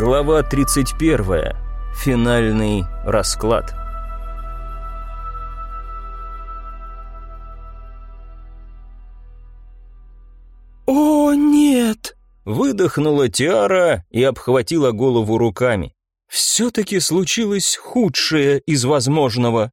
Глава 31. Финальный расклад. «О, нет!» — выдохнула Тиара и обхватила голову руками. «Все-таки случилось худшее из возможного».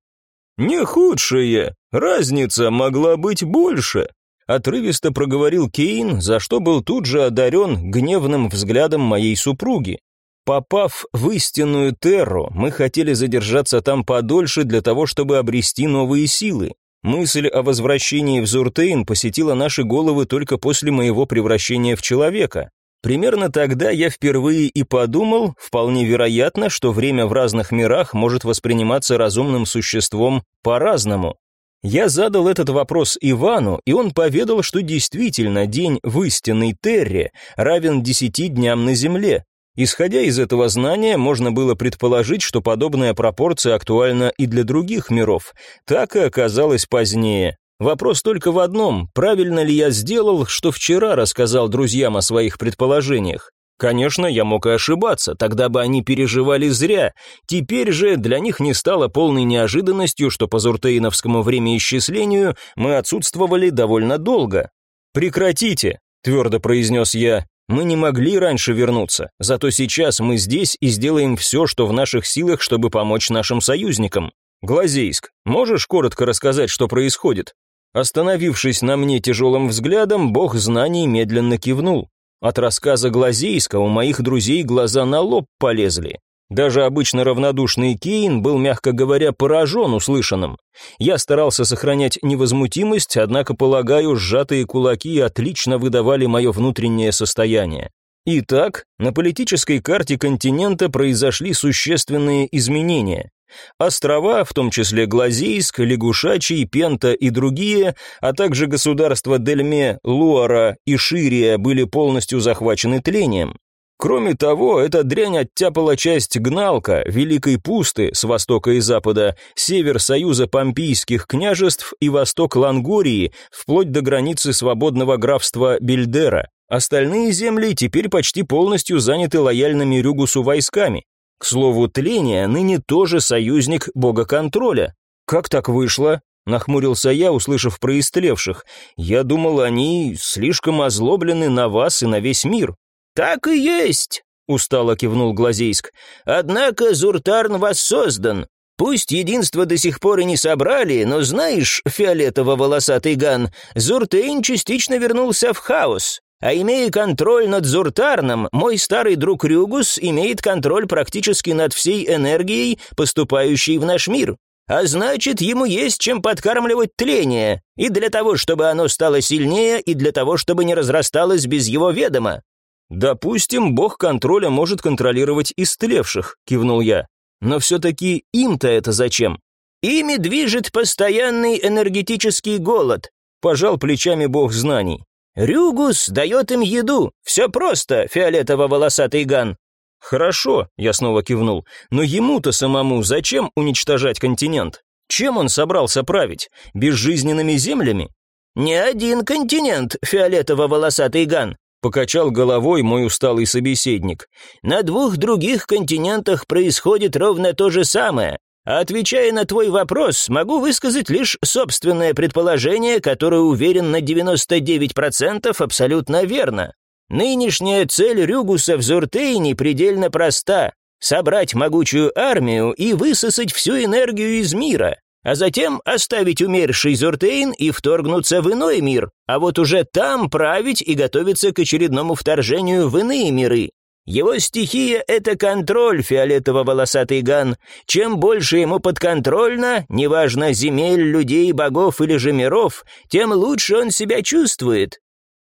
«Не худшее, разница могла быть больше», — отрывисто проговорил Кейн, за что был тут же одарен гневным взглядом моей супруги. Попав в истинную Терру, мы хотели задержаться там подольше для того, чтобы обрести новые силы. Мысль о возвращении в Зуртейн посетила наши головы только после моего превращения в человека. Примерно тогда я впервые и подумал, вполне вероятно, что время в разных мирах может восприниматься разумным существом по-разному. Я задал этот вопрос Ивану, и он поведал, что действительно день в истинной Терре равен десяти дням на Земле, Исходя из этого знания, можно было предположить, что подобная пропорция актуальна и для других миров. Так и оказалось позднее. Вопрос только в одном, правильно ли я сделал, что вчера рассказал друзьям о своих предположениях. Конечно, я мог и ошибаться, тогда бы они переживали зря. Теперь же для них не стало полной неожиданностью, что по зуртейновскому времяисчислению мы отсутствовали довольно долго. «Прекратите», — твердо произнес я, мы не могли раньше вернуться, зато сейчас мы здесь и сделаем все, что в наших силах, чтобы помочь нашим союзникам. Глазейск, можешь коротко рассказать, что происходит?» Остановившись на мне тяжелым взглядом, бог знаний медленно кивнул. От рассказа Глазейска у моих друзей глаза на лоб полезли. Даже обычно равнодушный Кейн был, мягко говоря, поражен услышанным. Я старался сохранять невозмутимость, однако, полагаю, сжатые кулаки отлично выдавали мое внутреннее состояние. Итак, на политической карте континента произошли существенные изменения. Острова, в том числе Глазейск, Лягушачий, Пента и другие, а также государства Дельме, Луара и Ширия были полностью захвачены тлением. Кроме того, эта дрянь оттяпала часть Гналка, Великой Пусты с востока и запада, север Союза Помпийских княжеств и восток Лангории, вплоть до границы свободного графства Бельдера. Остальные земли теперь почти полностью заняты лояльными Рюгусу войсками. К слову, Тления ныне тоже союзник бога контроля. Как так вышло? Нахмурился я, услышав про истлевших. Я думал, они слишком озлоблены на вас и на весь мир. «Так и есть», — устало кивнул Глазейск. «Однако Зуртарн воссоздан. Пусть единство до сих пор и не собрали, но знаешь, фиолетово-волосатый Ган, Зуртейн частично вернулся в хаос. А имея контроль над Зуртарном, мой старый друг Рюгус имеет контроль практически над всей энергией, поступающей в наш мир. А значит, ему есть чем подкармливать тление, и для того, чтобы оно стало сильнее, и для того, чтобы не разрасталось без его ведома. «Допустим, бог контроля может контролировать истлевших», — кивнул я. «Но все-таки им-то это зачем?» «Ими движет постоянный энергетический голод», — пожал плечами бог знаний. «Рюгус дает им еду. Все просто, фиолетово-волосатый ган». «Хорошо», — я снова кивнул, «но ему-то самому зачем уничтожать континент? Чем он собрался править? Безжизненными землями?» «Не один континент, фиолетово-волосатый ган. Покачал головой мой усталый собеседник. «На двух других континентах происходит ровно то же самое. А отвечая на твой вопрос, могу высказать лишь собственное предположение, которое уверен на 99% абсолютно верно. Нынешняя цель Рюгуса в Зуртейне предельно проста — собрать могучую армию и высосать всю энергию из мира а затем оставить умерший Зуртейн и вторгнуться в иной мир, а вот уже там править и готовиться к очередному вторжению в иные миры. Его стихия — это контроль, фиолетово-волосатый ган. Чем больше ему подконтрольно, неважно, земель, людей, богов или же миров, тем лучше он себя чувствует.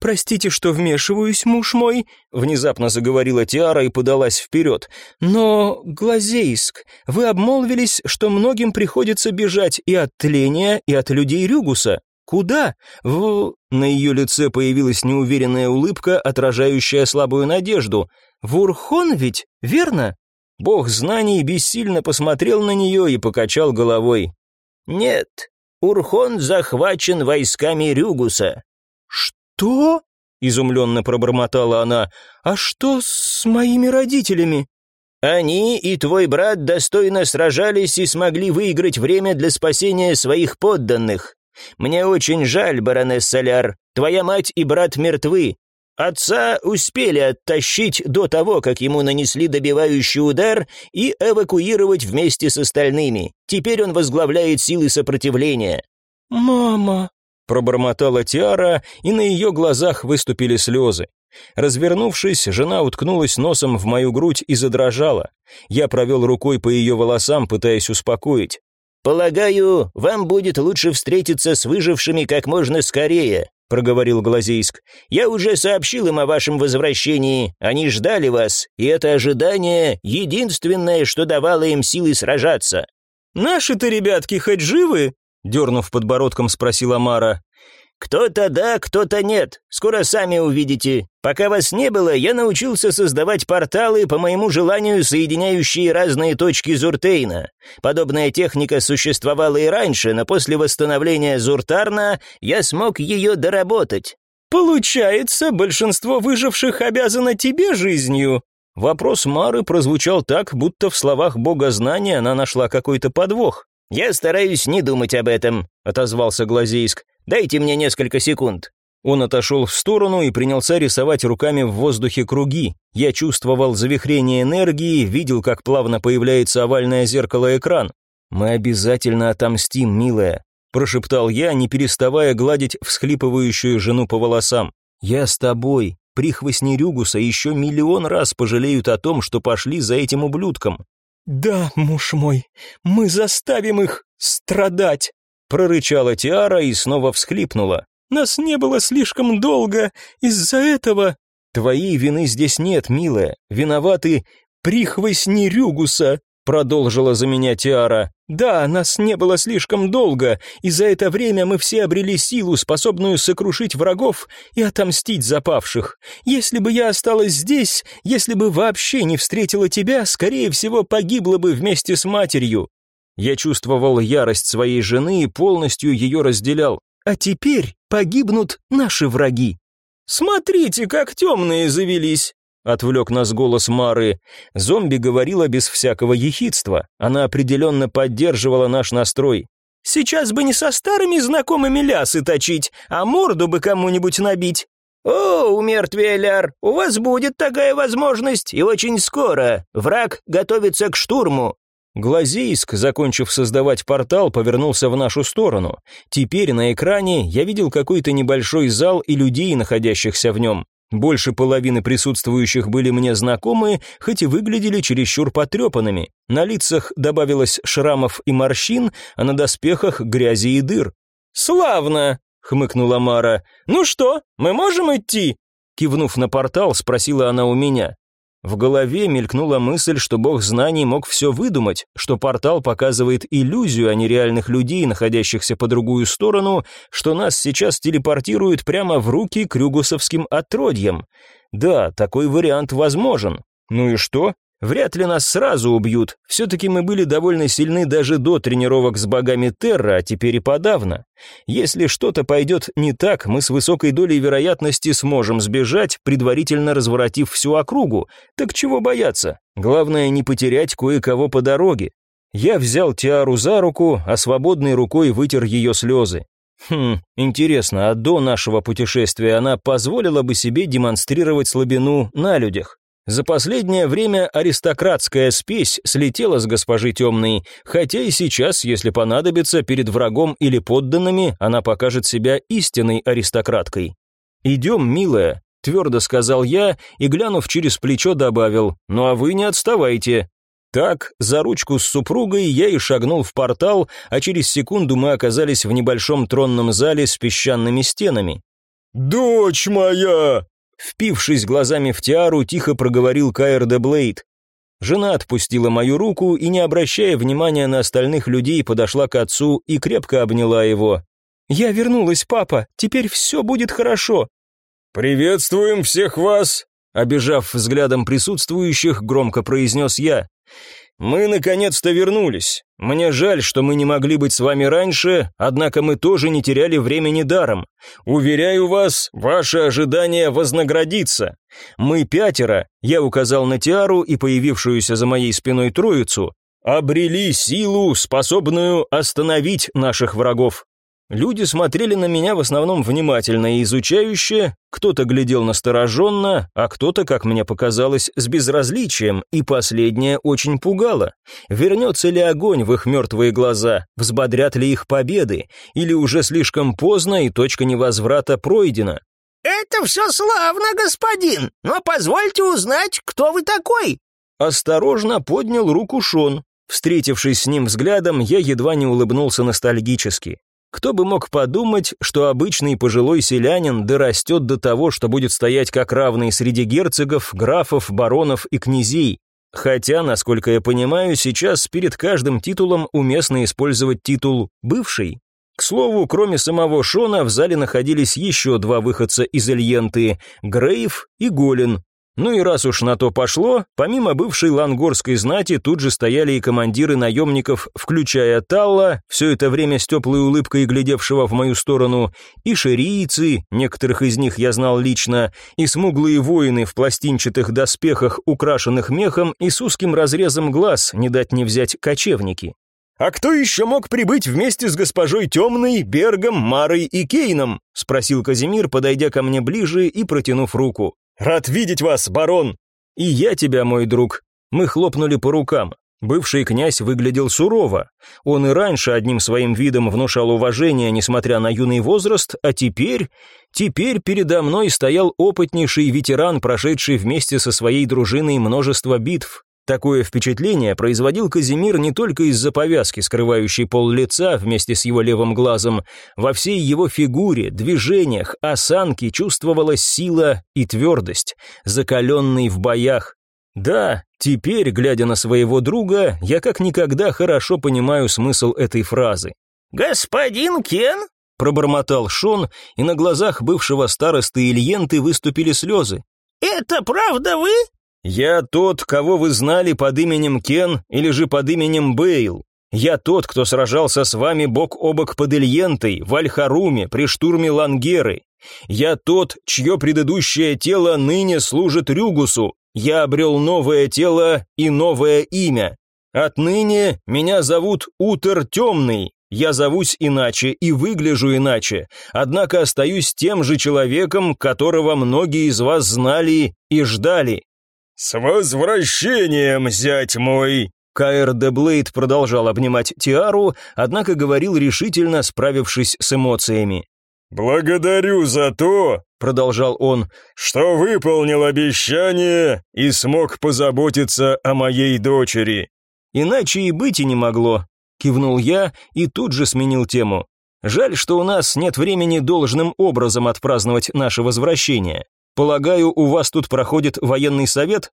«Простите, что вмешиваюсь, муж мой», — внезапно заговорила Тиара и подалась вперед. «Но, Глазейск, вы обмолвились, что многим приходится бежать и от тления, и от людей Рюгуса. Куда? В...» На ее лице появилась неуверенная улыбка, отражающая слабую надежду. «В Урхон ведь, верно?» Бог знаний бессильно посмотрел на нее и покачал головой. «Нет, Урхон захвачен войсками Рюгуса. «Что?» изумленно пробормотала она. «А что с моими родителями?» «Они и твой брат достойно сражались и смогли выиграть время для спасения своих подданных. Мне очень жаль, баронесс Соляр, твоя мать и брат мертвы. Отца успели оттащить до того, как ему нанесли добивающий удар, и эвакуировать вместе с остальными. Теперь он возглавляет силы сопротивления». «Мама», — пробормотала Тиара, и на ее глазах выступили слезы. Развернувшись, жена уткнулась носом в мою грудь и задрожала. Я провел рукой по ее волосам, пытаясь успокоить. «Полагаю, вам будет лучше встретиться с выжившими как можно скорее», — проговорил Глазейск. «Я уже сообщил им о вашем возвращении. Они ждали вас, и это ожидание — единственное, что давало им силы сражаться». «Наши-то ребятки хоть живы?» — дернув подбородком, спросила Мара. «Кто-то да, кто-то нет. Скоро сами увидите. Пока вас не было, я научился создавать порталы, по моему желанию, соединяющие разные точки Зуртейна. Подобная техника существовала и раньше, но после восстановления Зуртарна я смог ее доработать». «Получается, большинство выживших обязано тебе жизнью?» Вопрос Мары прозвучал так, будто в словах бога знания она нашла какой-то подвох. «Я стараюсь не думать об этом», — отозвался Глазейск. Дайте мне несколько секунд». Он отошел в сторону и принялся рисовать руками в воздухе круги. Я чувствовал завихрение энергии, видел, как плавно появляется овальное зеркало-экран. «Мы обязательно отомстим, милая», – прошептал я, не переставая гладить всхлипывающую жену по волосам. «Я с тобой. Прихвостни Рюгуса еще миллион раз пожалеют о том, что пошли за этим ублюдком». «Да, муж мой, мы заставим их страдать», прорычала Тиара и снова всхлипнула. «Нас не было слишком долго, из-за этого...» «Твоей вины здесь нет, милая. Виноваты прихвостни Рюгуса», продолжила за меня Тиара. «Да, нас не было слишком долго, и за это время мы все обрели силу, способную сокрушить врагов и отомстить запавших. Если бы я осталась здесь, если бы вообще не встретила тебя, скорее всего, погибла бы вместе с матерью. Я чувствовал ярость своей жены и полностью ее разделял. А теперь погибнут наши враги. «Смотрите, как темные завелись!» Отвлек нас голос Мары. Зомби говорила без всякого ехидства. Она определенно поддерживала наш настрой. «Сейчас бы не со старыми знакомыми лясы точить, а морду бы кому-нибудь набить». «О, умертвеляр, у вас будет такая возможность, и очень скоро. Враг готовится к штурму. Глазейск, закончив создавать портал, повернулся в нашу сторону. Теперь на экране я видел какой-то небольшой зал и людей, находящихся в нем. Больше половины присутствующих были мне знакомы, хоть и выглядели чересчур потрепанными. На лицах добавилось шрамов и морщин, а на доспехах грязи и дыр. «Славно!» — хмыкнула Мара. «Ну что, мы можем идти?» Кивнув на портал, спросила она у меня. В голове мелькнула мысль, что бог знаний мог все выдумать, что портал показывает иллюзию, а не реальных людей, находящихся по другую сторону, что нас сейчас телепортируют прямо в руки крюгусовским отродьям. Да, такой вариант возможен. Ну и что? Вряд ли нас сразу убьют. Все-таки мы были довольно сильны даже до тренировок с богами Терра, а теперь и подавно. Если что-то пойдет не так, мы с высокой долей вероятности сможем сбежать, предварительно разворотив всю округу. Так чего бояться? Главное не потерять кое-кого по дороге. Я взял Тиару за руку, а свободной рукой вытер ее слезы. Хм, интересно, а до нашего путешествия она позволила бы себе демонстрировать слабину на людях? За последнее время аристократская спесь слетела с госпожи Темной, хотя и сейчас, если понадобится, перед врагом или подданными, она покажет себя истинной аристократкой. «Идем, милая», — твердо сказал я и, глянув через плечо, добавил, «ну а вы не отставайте». Так, за ручку с супругой я и шагнул в портал, а через секунду мы оказались в небольшом тронном зале с песчаными стенами. «Дочь моя!» Впившись глазами в тиару, тихо проговорил Кайр де Блейд. Жена отпустила мою руку и, не обращая внимания на остальных людей, подошла к отцу и крепко обняла его. «Я вернулась, папа, теперь все будет хорошо». «Приветствуем всех вас!» Обежав взглядом присутствующих, громко произнес я. Мы наконец-то вернулись. Мне жаль, что мы не могли быть с вами раньше, однако мы тоже не теряли времени даром. Уверяю вас, ваше ожидание вознаградится. Мы пятеро, я указал на Тиару и появившуюся за моей спиной троицу, обрели силу, способную остановить наших врагов. Люди смотрели на меня в основном внимательно и изучающе, кто-то глядел настороженно, а кто-то, как мне показалось, с безразличием, и последнее очень пугало. Вернется ли огонь в их мертвые глаза, взбодрят ли их победы, или уже слишком поздно и точка невозврата пройдена? «Это все славно, господин, но позвольте узнать, кто вы такой?» Осторожно поднял руку Шон. Встретившись с ним взглядом, я едва не улыбнулся ностальгически. Кто бы мог подумать, что обычный пожилой селянин дорастет до того, что будет стоять как равный среди герцогов, графов, баронов и князей. Хотя, насколько я понимаю, сейчас перед каждым титулом уместно использовать титул «бывший». К слову, кроме самого Шона, в зале находились еще два выходца из Эльенты – Грейв и Голин, ну и раз уж на то пошло, помимо бывшей лангорской знати тут же стояли и командиры наемников, включая Талла, все это время с теплой улыбкой глядевшего в мою сторону, и шерийцы, некоторых из них я знал лично, и смуглые воины в пластинчатых доспехах, украшенных мехом и с узким разрезом глаз, не дать не взять кочевники. «А кто еще мог прибыть вместе с госпожой Темной, Бергом, Марой и Кейном?» — спросил Казимир, подойдя ко мне ближе и протянув руку. «Рад видеть вас, барон!» «И я тебя, мой друг!» Мы хлопнули по рукам. Бывший князь выглядел сурово. Он и раньше одним своим видом внушал уважение, несмотря на юный возраст, а теперь... Теперь передо мной стоял опытнейший ветеран, прошедший вместе со своей дружиной множество битв. Такое впечатление производил Казимир не только из-за повязки, скрывающей пол лица вместе с его левым глазом. Во всей его фигуре, движениях, осанке чувствовалась сила и твердость, закаленный в боях. Да, теперь, глядя на своего друга, я как никогда хорошо понимаю смысл этой фразы. «Господин Кен?» – пробормотал Шон, и на глазах бывшего старосты Ильенты выступили слезы. «Это правда вы?» «Я тот, кого вы знали под именем Кен или же под именем Бейл. Я тот, кто сражался с вами бок о бок под Ильентой, в Альхаруме, при штурме Лангеры. Я тот, чье предыдущее тело ныне служит Рюгусу. Я обрел новое тело и новое имя. Отныне меня зовут Утер Темный. Я зовусь иначе и выгляжу иначе, однако остаюсь тем же человеком, которого многие из вас знали и ждали. «С возвращением, зять мой!» Каэр де Блейд продолжал обнимать Тиару, однако говорил решительно, справившись с эмоциями. «Благодарю за то, — продолжал он, — что выполнил обещание и смог позаботиться о моей дочери». «Иначе и быть и не могло», — кивнул я и тут же сменил тему. «Жаль, что у нас нет времени должным образом отпраздновать наше возвращение. Полагаю, у вас тут проходит военный совет?»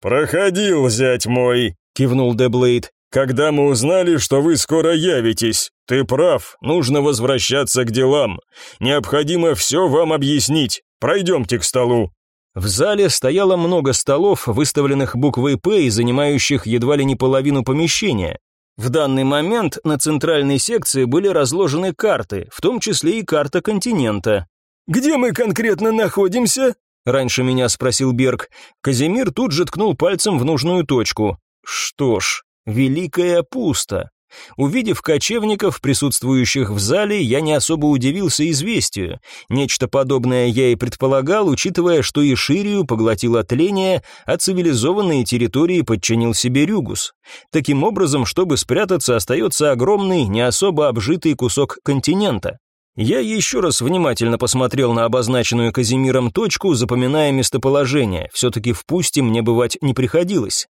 «Проходил, зять мой», — кивнул Деблейд. «Когда мы узнали, что вы скоро явитесь, ты прав, нужно возвращаться к делам. Необходимо все вам объяснить. Пройдемте к столу». В зале стояло много столов, выставленных буквой «П» и занимающих едва ли не половину помещения. В данный момент на центральной секции были разложены карты, в том числе и карта континента. «Где мы конкретно находимся?» Раньше меня спросил Берг. Казимир тут же ткнул пальцем в нужную точку. Что ж, великая пусто. Увидев кочевников, присутствующих в зале, я не особо удивился известию. Нечто подобное я и предполагал, учитывая, что и Ширию поглотило тление, а цивилизованные территории подчинил себе Рюгус. Таким образом, чтобы спрятаться, остается огромный, не особо обжитый кусок континента. Я еще раз внимательно посмотрел на обозначенную Казимиром точку, запоминая местоположение, все-таки в пусте мне бывать не приходилось.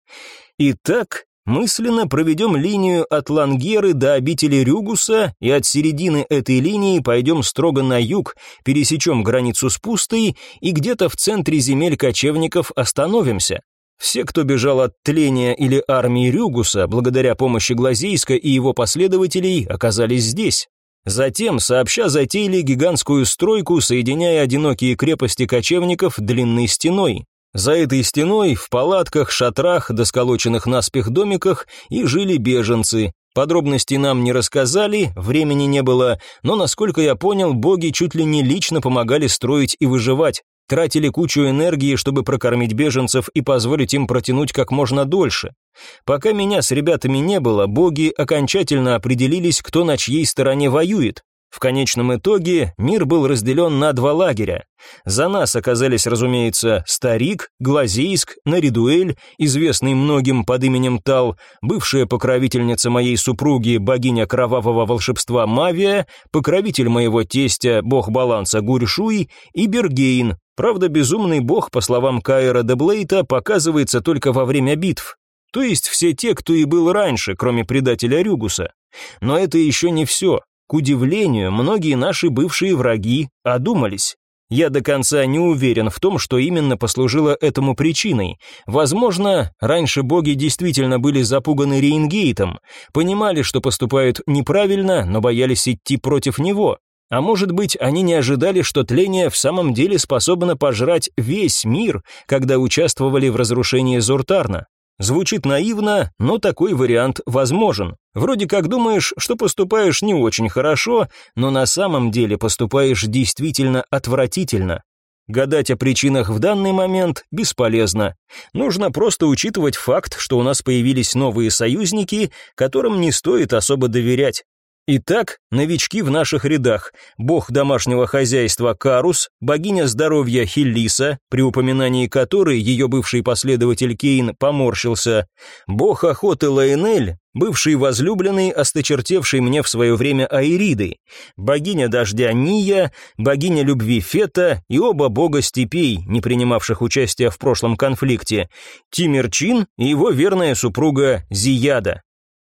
Итак, мысленно проведем линию от Лангеры до обители Рюгуса, и от середины этой линии пойдем строго на юг, пересечем границу с пустой, и где-то в центре земель кочевников остановимся. Все, кто бежал от тления или армии Рюгуса, благодаря помощи Глазейска и его последователей, оказались здесь. Затем, сообща, затеяли гигантскую стройку, соединяя одинокие крепости кочевников длинной стеной. За этой стеной, в палатках, шатрах, досколоченных наспех домиках и жили беженцы. Подробностей нам не рассказали, времени не было, но, насколько я понял, боги чуть ли не лично помогали строить и выживать. Тратили кучу энергии, чтобы прокормить беженцев и позволить им протянуть как можно дольше. Пока меня с ребятами не было, боги окончательно определились, кто на чьей стороне воюет. В конечном итоге мир был разделен на два лагеря. За нас оказались, разумеется, Старик, Глазейск, Наридуэль, известный многим под именем Тал, бывшая покровительница моей супруги, богиня кровавого волшебства Мавия, покровитель моего тестя, бог баланса Гуршуй и Бергейн. Правда, безумный бог, по словам Кайра де Блейта, показывается только во время битв. То есть все те, кто и был раньше, кроме предателя Рюгуса. Но это еще не все. К удивлению, многие наши бывшие враги одумались. Я до конца не уверен в том, что именно послужило этому причиной. Возможно, раньше боги действительно были запуганы Рейнгейтом, понимали, что поступают неправильно, но боялись идти против него. А может быть, они не ожидали, что тление в самом деле способно пожрать весь мир, когда участвовали в разрушении Зуртарна. Звучит наивно, но такой вариант возможен. Вроде как думаешь, что поступаешь не очень хорошо, но на самом деле поступаешь действительно отвратительно. Гадать о причинах в данный момент бесполезно. Нужно просто учитывать факт, что у нас появились новые союзники, которым не стоит особо доверять. Итак, новички в наших рядах. Бог домашнего хозяйства Карус, богиня здоровья Хиллиса, при упоминании которой ее бывший последователь Кейн поморщился, бог охоты Лаэнель, бывший возлюбленный, осточертевший мне в свое время Аириды, богиня дождя Ния, богиня любви Фета и оба бога степей, не принимавших участия в прошлом конфликте, Тимирчин и его верная супруга Зияда.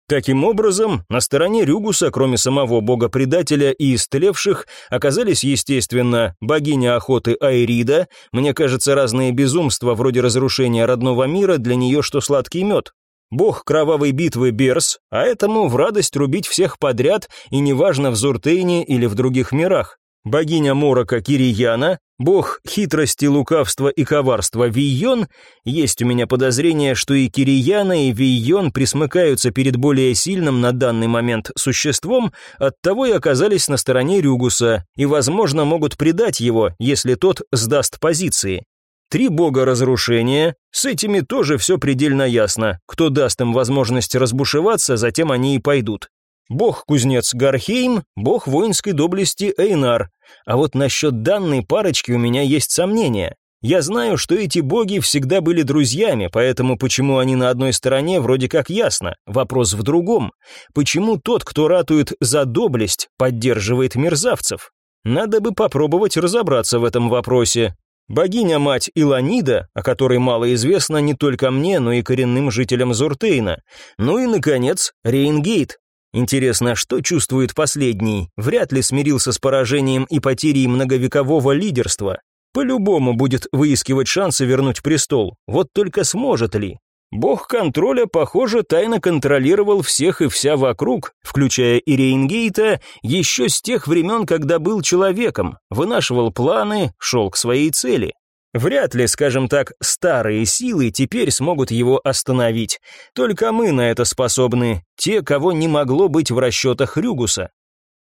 Таким образом, на стороне Рюгуса, кроме самого бога-предателя и истлевших, оказались, естественно, богиня охоты Айрида, мне кажется, разные безумства вроде разрушения родного мира для нее что сладкий мед, бог кровавой битвы Берс, а этому в радость рубить всех подряд, и неважно в Зуртейне или в других мирах богиня Морока Кирияна, бог хитрости, лукавства и коварства Вийон, есть у меня подозрение, что и Кирияна, и Вийон присмыкаются перед более сильным на данный момент существом, оттого и оказались на стороне Рюгуса, и, возможно, могут предать его, если тот сдаст позиции. Три бога разрушения, с этими тоже все предельно ясно. Кто даст им возможность разбушеваться, затем они и пойдут. Бог-кузнец Гархейм, бог воинской доблести Эйнар. А вот насчет данной парочки у меня есть сомнения. Я знаю, что эти боги всегда были друзьями, поэтому почему они на одной стороне, вроде как ясно. Вопрос в другом. Почему тот, кто ратует за доблесть, поддерживает мерзавцев? Надо бы попробовать разобраться в этом вопросе. Богиня-мать Иланида, о которой мало известно не только мне, но и коренным жителям Зуртейна. Ну и, наконец, Рейнгейт, Интересно, что чувствует последний? Вряд ли смирился с поражением и потерей многовекового лидерства. По-любому будет выискивать шансы вернуть престол. Вот только сможет ли? Бог контроля, похоже, тайно контролировал всех и вся вокруг, включая и Рейнгейта, еще с тех времен, когда был человеком, вынашивал планы, шел к своей цели. Вряд ли, скажем так, старые силы теперь смогут его остановить. Только мы на это способны, те, кого не могло быть в расчетах Рюгуса.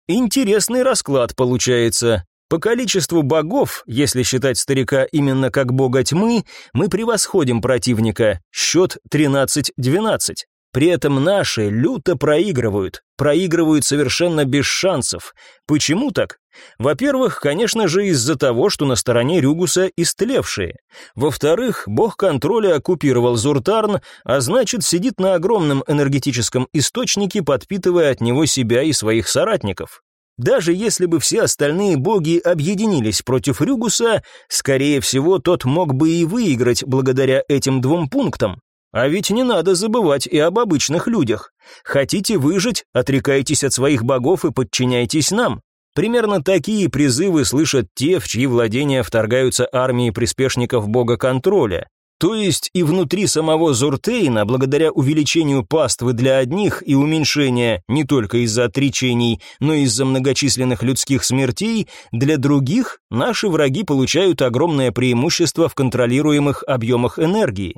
Интересный расклад получается. По количеству богов, если считать старика именно как бога тьмы, мы превосходим противника. Счет 13-12. При этом наши люто проигрывают, проигрывают совершенно без шансов. Почему так? Во-первых, конечно же, из-за того, что на стороне Рюгуса истлевшие. Во-вторых, бог контроля оккупировал Зуртарн, а значит, сидит на огромном энергетическом источнике, подпитывая от него себя и своих соратников. Даже если бы все остальные боги объединились против Рюгуса, скорее всего, тот мог бы и выиграть благодаря этим двум пунктам. А ведь не надо забывать и об обычных людях. Хотите выжить, отрекайтесь от своих богов и подчиняйтесь нам. Примерно такие призывы слышат те, в чьи владения вторгаются армии приспешников бога контроля. То есть и внутри самого Зуртейна, благодаря увеличению паствы для одних и уменьшения не только из-за отречений, но и из-за многочисленных людских смертей, для других наши враги получают огромное преимущество в контролируемых объемах энергии.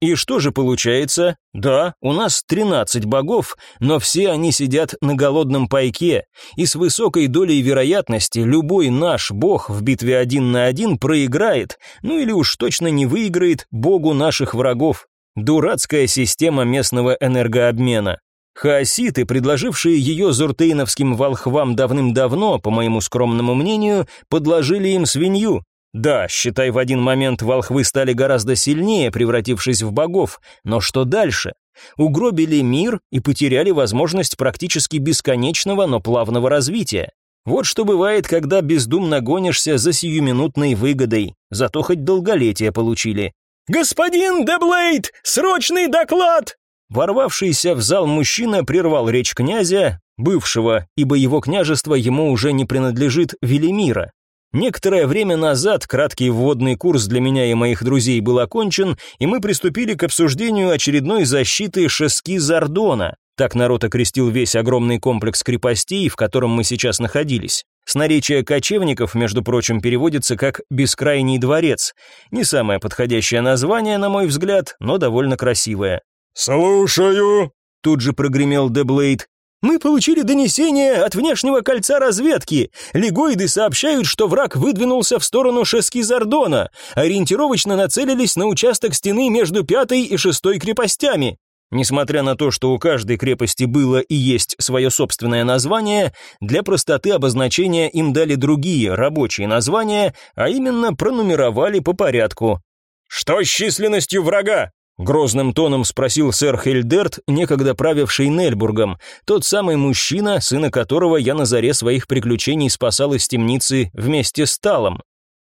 И что же получается? Да, у нас 13 богов, но все они сидят на голодном пайке, и с высокой долей вероятности любой наш бог в битве один на один проиграет, ну или уж точно не выиграет богу наших врагов. Дурацкая система местного энергообмена. Хаоситы, предложившие ее зуртейновским волхвам давным-давно, по моему скромному мнению, подложили им свинью, да, считай, в один момент волхвы стали гораздо сильнее, превратившись в богов, но что дальше? Угробили мир и потеряли возможность практически бесконечного, но плавного развития. Вот что бывает, когда бездумно гонишься за сиюминутной выгодой, зато хоть долголетие получили. «Господин Деблейд, срочный доклад!» Ворвавшийся в зал мужчина прервал речь князя, бывшего, ибо его княжество ему уже не принадлежит Велимира. Некоторое время назад краткий вводный курс для меня и моих друзей был окончен, и мы приступили к обсуждению очередной защиты Шески Зардона. Так народ окрестил весь огромный комплекс крепостей, в котором мы сейчас находились. С наречия кочевников, между прочим, переводится как «бескрайний дворец». Не самое подходящее название, на мой взгляд, но довольно красивое. «Слушаю», — тут же прогремел Деблейд. Мы получили донесение от внешнего кольца разведки. Легоиды сообщают, что враг выдвинулся в сторону Шески-Зардона. Ориентировочно нацелились на участок стены между пятой и шестой крепостями. Несмотря на то, что у каждой крепости было и есть свое собственное название, для простоты обозначения им дали другие рабочие названия, а именно пронумеровали по порядку. «Что с численностью врага?» Грозным тоном спросил сэр Хельдерт, некогда правивший Нельбургом, тот самый мужчина, сына которого я на заре своих приключений спасал из темницы вместе с Талом.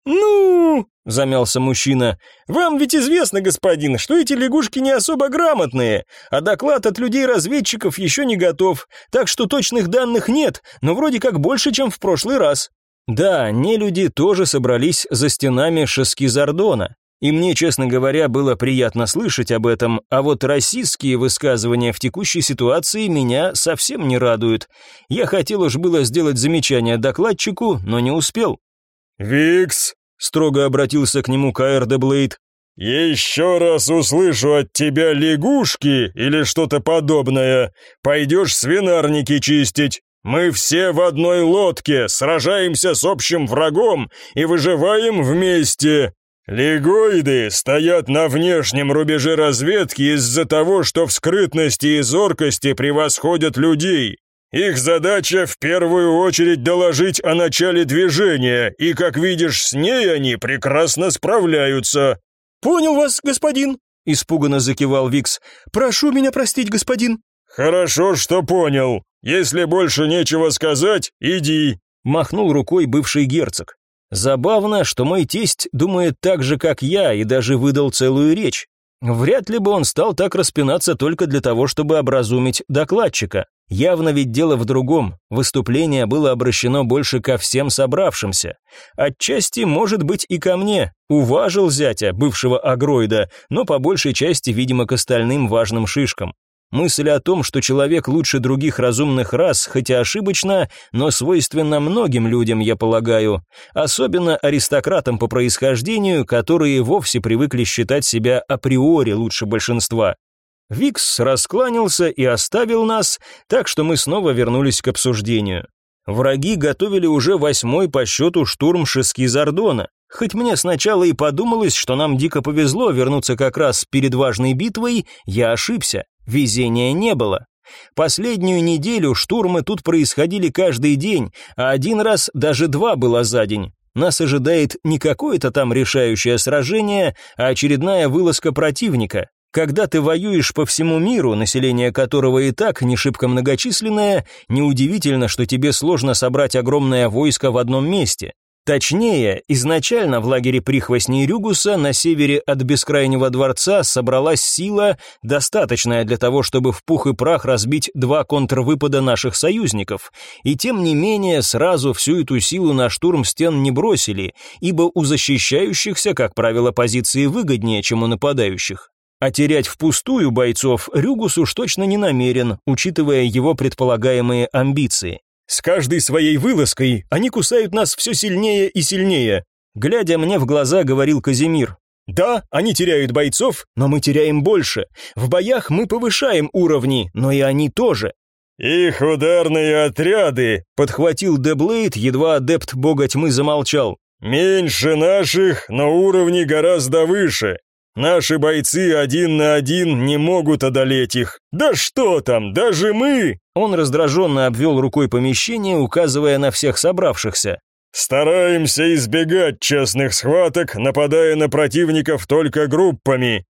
«Ну...» — замялся мужчина. «Вам ведь известно, господин, что эти лягушки не особо грамотные, а доклад от людей-разведчиков еще не готов, так что точных данных нет, но вроде как больше, чем в прошлый раз». Да, не люди тоже собрались за стенами Шескизардона. И мне, честно говоря, было приятно слышать об этом, а вот российские высказывания в текущей ситуации меня совсем не радуют. Я хотел уж было сделать замечание докладчику, но не успел. «Викс», — строго обратился к нему Каэр де Блейд, «Еще раз услышу от тебя лягушки или что-то подобное, пойдешь свинарники чистить. Мы все в одной лодке, сражаемся с общим врагом и выживаем вместе. Легоиды стоят на внешнем рубеже разведки из-за того, что в скрытности и зоркости превосходят людей. Их задача в первую очередь доложить о начале движения, и, как видишь, с ней они прекрасно справляются. Понял вас, господин, испуганно закивал Викс. Прошу меня простить, господин. Хорошо, что понял. Если больше нечего сказать, иди, махнул рукой бывший герцог. Забавно, что мой тесть думает так же, как я, и даже выдал целую речь. Вряд ли бы он стал так распинаться только для того, чтобы образумить докладчика. Явно ведь дело в другом. Выступление было обращено больше ко всем собравшимся. Отчасти, может быть, и ко мне. Уважил зятя, бывшего агроида, но по большей части, видимо, к остальным важным шишкам. Мысль о том, что человек лучше других разумных рас, хотя ошибочно, но свойственна многим людям, я полагаю, особенно аристократам по происхождению, которые вовсе привыкли считать себя априори лучше большинства. Викс раскланялся и оставил нас, так что мы снова вернулись к обсуждению. Враги готовили уже восьмой по счету штурм Шески Зардона. Хоть мне сначала и подумалось, что нам дико повезло вернуться как раз перед важной битвой, я ошибся. Везения не было. Последнюю неделю штурмы тут происходили каждый день, а один раз даже два было за день. Нас ожидает не какое-то там решающее сражение, а очередная вылазка противника. Когда ты воюешь по всему миру, население которого и так не шибко многочисленное, неудивительно, что тебе сложно собрать огромное войско в одном месте. Точнее, изначально в лагере прихвостней Рюгуса на севере от Бескрайнего дворца собралась сила, достаточная для того, чтобы в пух и прах разбить два контрвыпада наших союзников, и тем не менее сразу всю эту силу на штурм стен не бросили, ибо у защищающихся, как правило, позиции выгоднее, чем у нападающих. А терять впустую бойцов Рюгус уж точно не намерен, учитывая его предполагаемые амбиции. С каждой своей вылазкой они кусают нас все сильнее и сильнее. Глядя мне в глаза, говорил Казимир. Да, они теряют бойцов, но мы теряем больше. В боях мы повышаем уровни, но и они тоже. Их ударные отряды, подхватил Деблейд, едва адепт бога тьмы замолчал. Меньше наших, но уровни гораздо выше. Наши бойцы один на один не могут одолеть их. Да что там, даже мы!» Он раздраженно обвел рукой помещение, указывая на всех собравшихся. «Стараемся избегать честных схваток, нападая на противников только группами».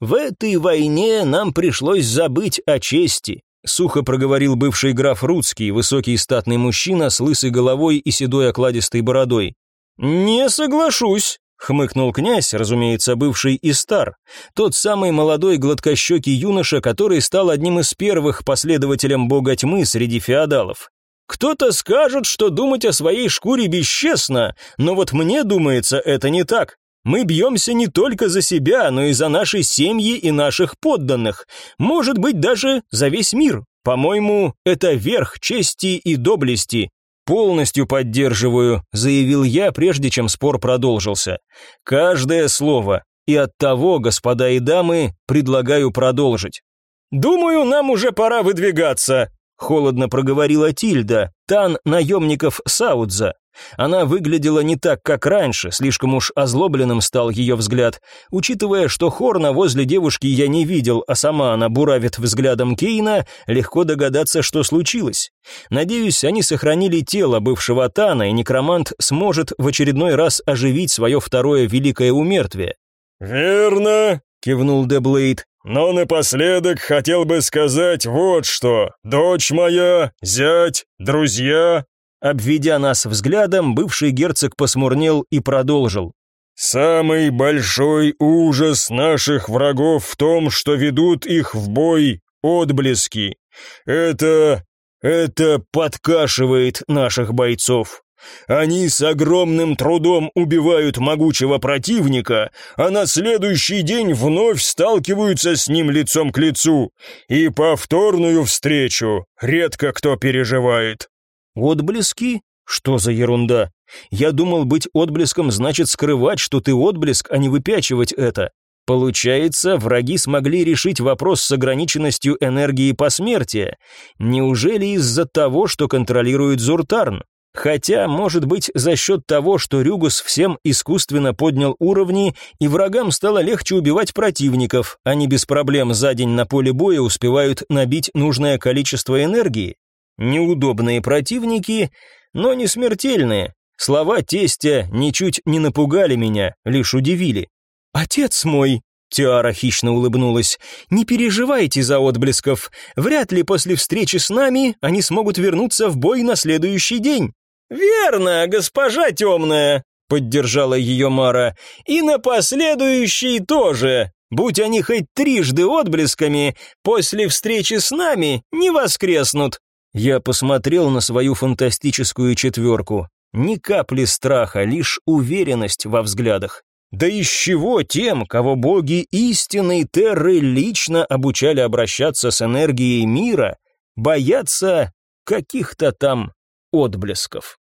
«В этой войне нам пришлось забыть о чести», сухо проговорил бывший граф Рудский, высокий статный мужчина с лысой головой и седой окладистой бородой. «Не соглашусь», Хмыкнул князь, разумеется, бывший и стар, тот самый молодой гладкощекий юноша, который стал одним из первых последователем бога тьмы среди феодалов. Кто-то скажет, что думать о своей шкуре бесчестно, но вот мне думается, это не так. Мы бьемся не только за себя, но и за наши семьи и наших подданных. Может быть, даже за весь мир. По-моему, это верх чести и доблести. «Полностью поддерживаю», — заявил я, прежде чем спор продолжился. «Каждое слово. И от того, господа и дамы, предлагаю продолжить». «Думаю, нам уже пора выдвигаться», — холодно проговорила Тильда, тан наемников Саудза. Она выглядела не так, как раньше, слишком уж озлобленным стал ее взгляд. Учитывая, что Хорна возле девушки я не видел, а сама она буравит взглядом Кейна, легко догадаться, что случилось. Надеюсь, они сохранили тело бывшего Тана, и некромант сможет в очередной раз оживить свое второе великое умертвие. «Верно», — кивнул Деблейд. «Но напоследок хотел бы сказать вот что. Дочь моя, зять, друзья, Обведя нас взглядом, бывший герцог посмурнел и продолжил. «Самый большой ужас наших врагов в том, что ведут их в бой отблески. Это... это подкашивает наших бойцов. Они с огромным трудом убивают могучего противника, а на следующий день вновь сталкиваются с ним лицом к лицу, и повторную встречу редко кто переживает. Отблески? Что за ерунда? Я думал, быть отблеском значит скрывать, что ты отблеск, а не выпячивать это. Получается, враги смогли решить вопрос с ограниченностью энергии посмертия. Неужели из-за того, что контролирует Зуртарн? Хотя, может быть, за счет того, что Рюгус всем искусственно поднял уровни, и врагам стало легче убивать противников, они без проблем за день на поле боя успевают набить нужное количество энергии. Неудобные противники, но не смертельные. Слова тестя ничуть не напугали меня, лишь удивили. «Отец мой!» Тиара хищно улыбнулась. «Не переживайте за отблесков. Вряд ли после встречи с нами они смогут вернуться в бой на следующий день». «Верно, госпожа темная», — поддержала ее Мара. «И на последующий тоже. Будь они хоть трижды отблесками, после встречи с нами не воскреснут». Я посмотрел на свою фантастическую четверку. Ни капли страха, лишь уверенность во взглядах. Да из чего тем, кого боги истинной Терры лично обучали обращаться с энергией мира, бояться каких-то там отблесков?